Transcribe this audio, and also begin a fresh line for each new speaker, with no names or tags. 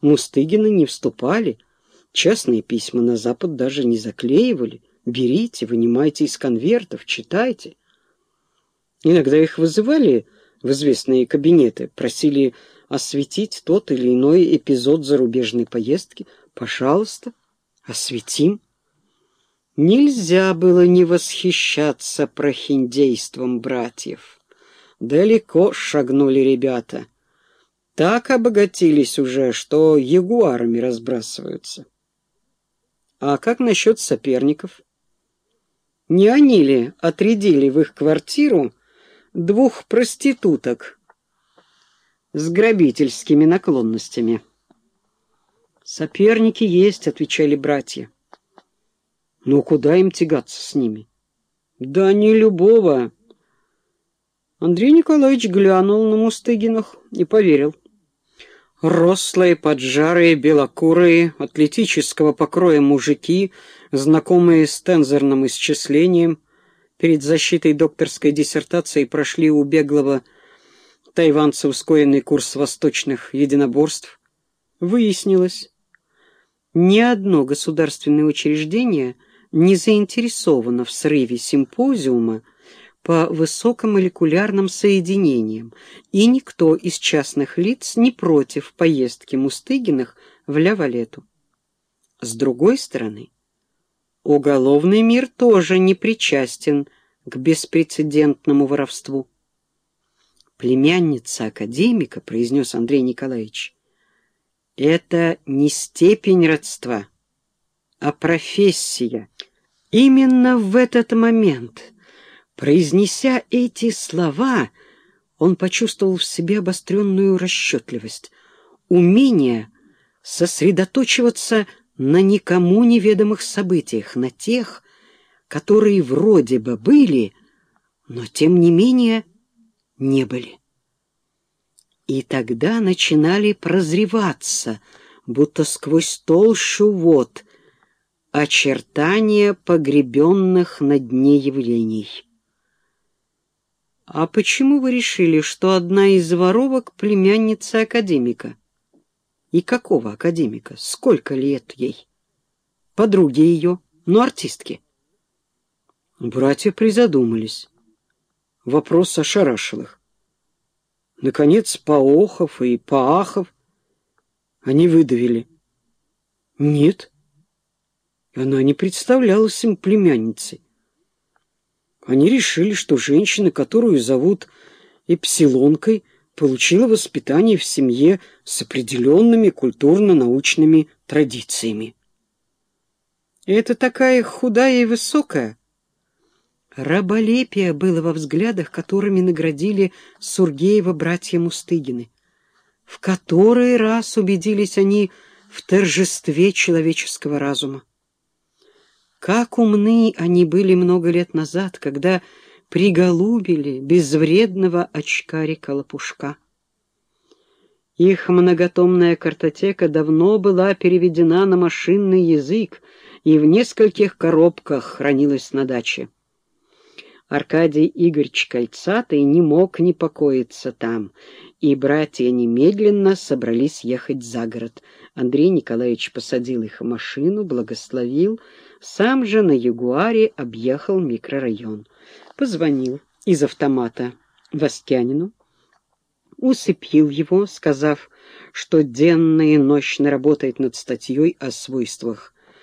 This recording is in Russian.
Мустыгины не вступали, частные письма на Запад даже не заклеивали. Берите, вынимайте из конвертов, читайте. Иногда их вызывали в известные кабинеты, просили осветить тот или иной эпизод зарубежной поездки. Пожалуйста, осветим. Нельзя было не восхищаться прохиндейством братьев. Далеко шагнули ребята. Так обогатились уже, что ягуарами разбрасываются. А как насчет соперников? Не они ли отрядили в их квартиру двух проституток с грабительскими наклонностями? «Соперники есть», — отвечали братья. «Ну, куда им тягаться с ними?» «Да не любого». Андрей Николаевич глянул на Мустыгинах и поверил. Рослые, поджарые, белокурые, атлетического покроя мужики, знакомые с тензорным исчислением, перед защитой докторской диссертации прошли у беглого тайванца ускоренный курс восточных единоборств. Выяснилось, ни одно государственное учреждение не заинтересовано в срыве симпозиума по высокомолекулярным соединениям, и никто из частных лиц не против поездки Мустыгиных в Ля-Валету. С другой стороны, уголовный мир тоже не причастен к беспрецедентному воровству. «Племянница академика», — произнес Андрей Николаевич, — «это не степень родства, а профессия». Именно в этот момент, произнеся эти слова, он почувствовал в себе обостренную расчетливость, умение сосредоточиваться на никому неведомых событиях, на тех, которые вроде бы были, но тем не менее не были. И тогда начинали прозреваться, будто сквозь толщу вод, очертания погребенных на дне явлений. «А почему вы решили, что одна из воровок — племянница академика?» И какого академика? Сколько лет ей? Подруги ее, но артистки. Братья призадумались. Вопрос ошарашил их. Наконец, поохов и поахов они выдавили. Нет, она не представлялась им племянницей. Они решили, что женщина, которую зовут Эпсилонкой, получила воспитание в семье с определенными культурно-научными традициями. это такая худая и высокая. Раболепие было во взглядах, которыми наградили Сургеева братья Мустыгины. В который раз убедились они в торжестве человеческого разума. Как умны они были много лет назад, когда приголубили безвредного очкарика-лопушка. Их многотомная картотека давно была переведена на машинный язык и в нескольких коробках хранилась на даче. Аркадий Игоревич Кольцатый не мог не покоиться там, и братья немедленно собрались ехать за город. Андрей Николаевич посадил их в машину, благословил, сам же на Ягуаре объехал микрорайон. Позвонил из автомата Востянину, усыпил его, сказав, что денно и ночно работает над статьей о свойствах